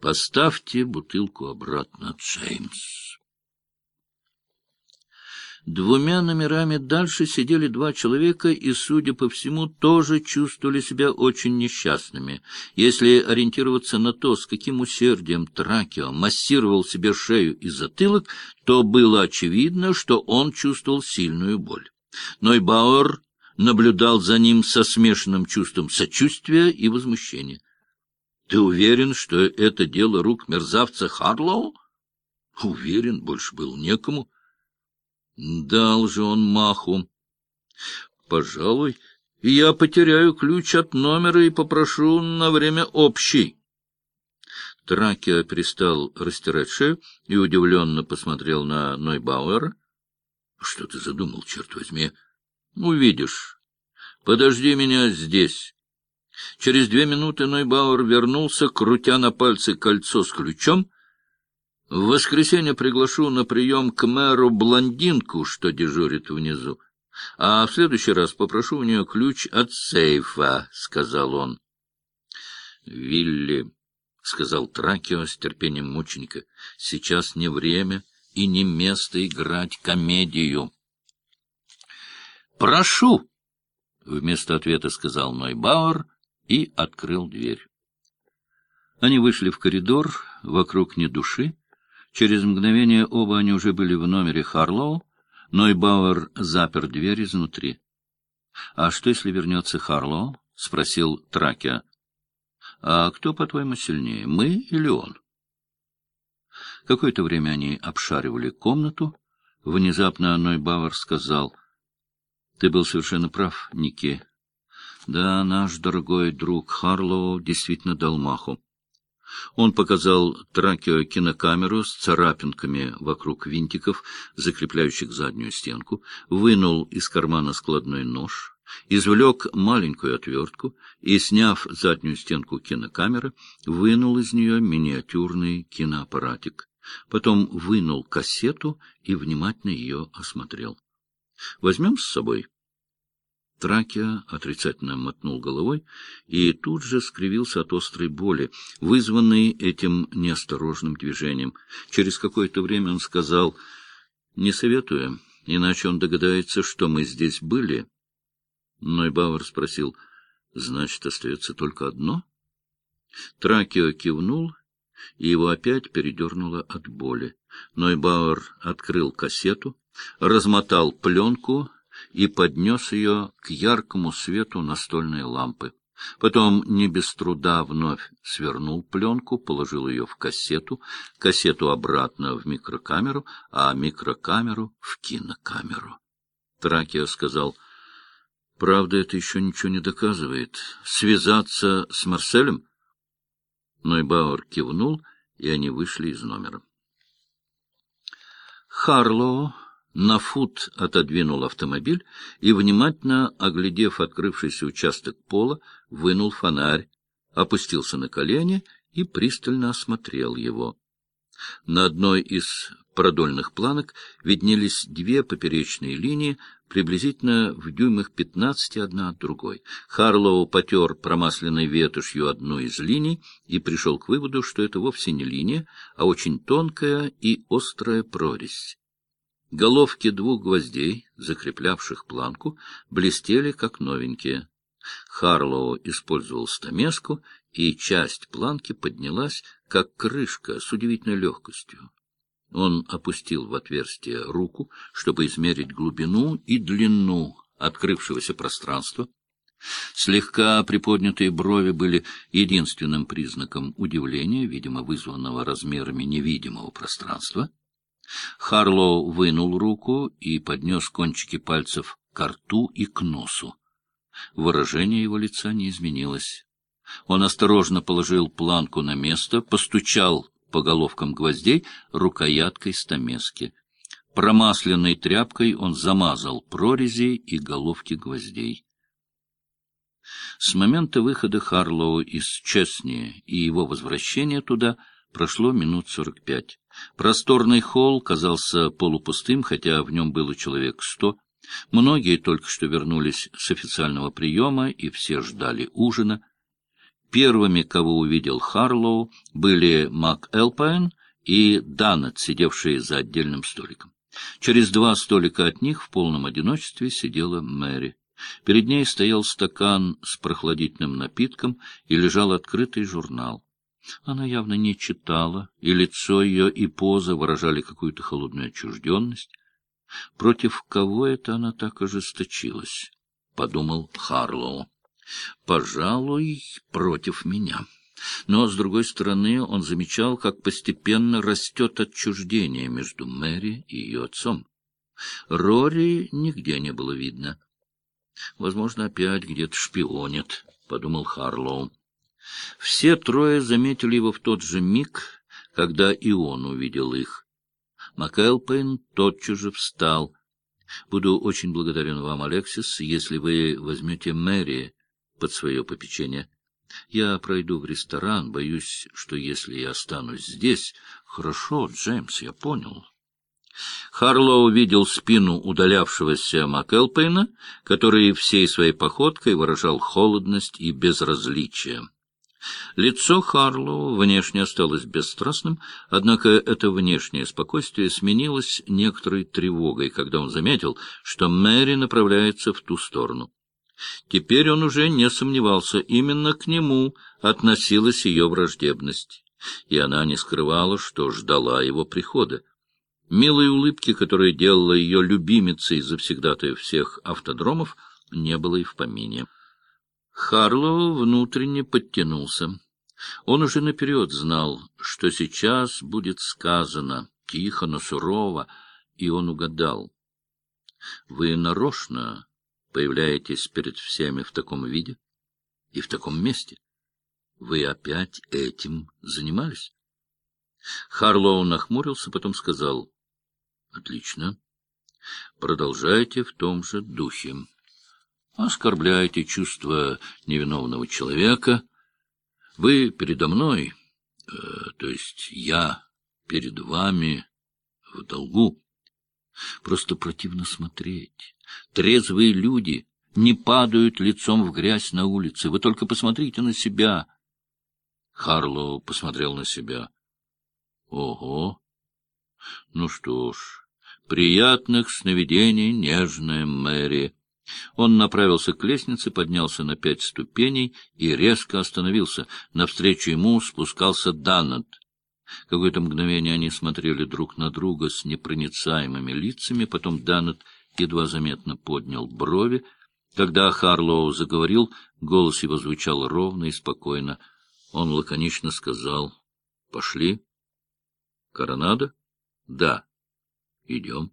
Поставьте бутылку обратно, Джеймс. Двумя номерами дальше сидели два человека и, судя по всему, тоже чувствовали себя очень несчастными. Если ориентироваться на то, с каким усердием Тракио массировал себе шею и затылок, то было очевидно, что он чувствовал сильную боль. Нойбауэр наблюдал за ним со смешанным чувством сочувствия и возмущения. — Ты уверен, что это дело рук мерзавца Харлоу? — Уверен, больше был некому. Дал же он маху. — Пожалуй, я потеряю ключ от номера и попрошу на время общий. Тракия перестал растирать шею и удивленно посмотрел на Нойбауэра. — Что ты задумал, черт возьми? — Увидишь. Подожди меня здесь. Через две минуты Нойбауэр вернулся, крутя на пальце кольцо с ключом. В воскресенье приглашу на прием к мэру блондинку, что дежурит внизу. А в следующий раз попрошу у нее ключ от сейфа, — сказал он. — Вилли, — сказал Тракио с терпением мученика, — сейчас не время и не место играть комедию. «Прошу!» — вместо ответа сказал Нойбауэр и открыл дверь. Они вышли в коридор, вокруг ни души. Через мгновение оба они уже были в номере Харлоу. Нойбауэр запер дверь изнутри. — А что, если вернется Харлоу? — спросил Тракия. — А кто, по-твоему, сильнее, мы или он? Какое-то время они обшаривали комнату. Внезапно Нойбауэр сказал — ты был совершенно прав, Ники. Да, наш дорогой друг Харлоу действительно дал маху. Он показал Тракио кинокамеру с царапинками вокруг винтиков, закрепляющих заднюю стенку, вынул из кармана складной нож, извлек маленькую отвертку и, сняв заднюю стенку кинокамеры, вынул из нее миниатюрный киноаппаратик. Потом вынул кассету и внимательно ее осмотрел. Возьмем с собой? Тракия отрицательно мотнул головой и тут же скривился от острой боли, вызванной этим неосторожным движением. Через какое-то время он сказал, «Не советую, иначе он догадается, что мы здесь были». Нойбауэр спросил, «Значит, остается только одно?» Тракио кивнул, и его опять передернуло от боли. Нойбауэр открыл кассету, размотал пленку и поднес ее к яркому свету настольной лампы. Потом не без труда вновь свернул пленку, положил ее в кассету, кассету обратно в микрокамеру, а микрокамеру в кинокамеру. Тракия сказал, — Правда, это еще ничего не доказывает. Связаться с Марселем? Нойбауэр кивнул, и они вышли из номера. Харлоу на фут отодвинул автомобиль и, внимательно оглядев открывшийся участок пола, вынул фонарь, опустился на колени и пристально осмотрел его. На одной из продольных планок виднелись две поперечные линии, приблизительно в дюймах пятнадцати одна от другой. Харлоу потер промасленной ветошью одну из линий и пришел к выводу, что это вовсе не линия, а очень тонкая и острая прорезь. Головки двух гвоздей, закреплявших планку, блестели, как новенькие. Харлоу использовал стамеску, и часть планки поднялась, как крышка, с удивительной легкостью. Он опустил в отверстие руку, чтобы измерить глубину и длину открывшегося пространства. Слегка приподнятые брови были единственным признаком удивления, видимо, вызванного размерами невидимого пространства. Харлоу вынул руку и поднес кончики пальцев к рту и к носу. Выражение его лица не изменилось. Он осторожно положил планку на место, постучал по головкам гвоздей рукояткой стамески. Промасленной тряпкой он замазал прорези и головки гвоздей. С момента выхода Харлоу из Честни и его возвращения туда прошло минут сорок пять. Просторный холл казался полупустым, хотя в нем было человек сто. Многие только что вернулись с официального приема, и все ждали ужина. Первыми, кого увидел Харлоу, были Мак Элпайн и Данет, сидевшие за отдельным столиком. Через два столика от них в полном одиночестве сидела Мэри. Перед ней стоял стакан с прохладительным напитком и лежал открытый журнал. Она явно не читала, и лицо ее, и поза выражали какую-то холодную отчужденность. Против кого это она так ожесточилась? — подумал Харлоу. — Пожалуй, против меня. Но, с другой стороны, он замечал, как постепенно растет отчуждение между Мэри и ее отцом. Рори нигде не было видно. Возможно, опять где-то шпионит, — подумал Харлоу. Все трое заметили его в тот же миг, когда и он увидел их. МакЭлпейн тотчас же встал. — Буду очень благодарен вам, Алексис, если вы возьмете Мэри под свое попечение. Я пройду в ресторан, боюсь, что если я останусь здесь... Хорошо, Джеймс, я понял. Харлоу видел спину удалявшегося МакЭлпейна, который всей своей походкой выражал холодность и безразличие. Лицо Харлоу внешне осталось бесстрастным, однако это внешнее спокойствие сменилось некоторой тревогой, когда он заметил, что Мэри направляется в ту сторону. Теперь он уже не сомневался, именно к нему относилась ее враждебность, и она не скрывала, что ждала его прихода. Милой улыбки, которая делала ее любимицей завсегдатая всех автодромов, не было и в помине. Харлоу внутренне подтянулся. Он уже наперед знал, что сейчас будет сказано, тихо, но сурово, и он угадал. Вы нарочно появляетесь перед всеми в таком виде и в таком месте. Вы опять этим занимались? Харлоу нахмурился, потом сказал, — Отлично. Продолжайте в том же духе. Оскорбляете чувства невиновного человека. Вы передо мной, э, то есть я перед вами в долгу. Просто противно смотреть. Трезвые люди не падают лицом в грязь на улице. Вы только посмотрите на себя. Харлоу посмотрел на себя. Ого! Ну что ж, Приятных сновидений, нежная Мэри. Он направился к лестнице, поднялся на пять ступеней и резко остановился. Навстречу ему спускался Даннет. Какое-то мгновение они смотрели друг на друга с непроницаемыми лицами, потом Даннет едва заметно поднял брови. Когда Харлоу заговорил, голос его звучал ровно и спокойно. Он лаконично сказал «Пошли». «Коронада?» «Да». Идем.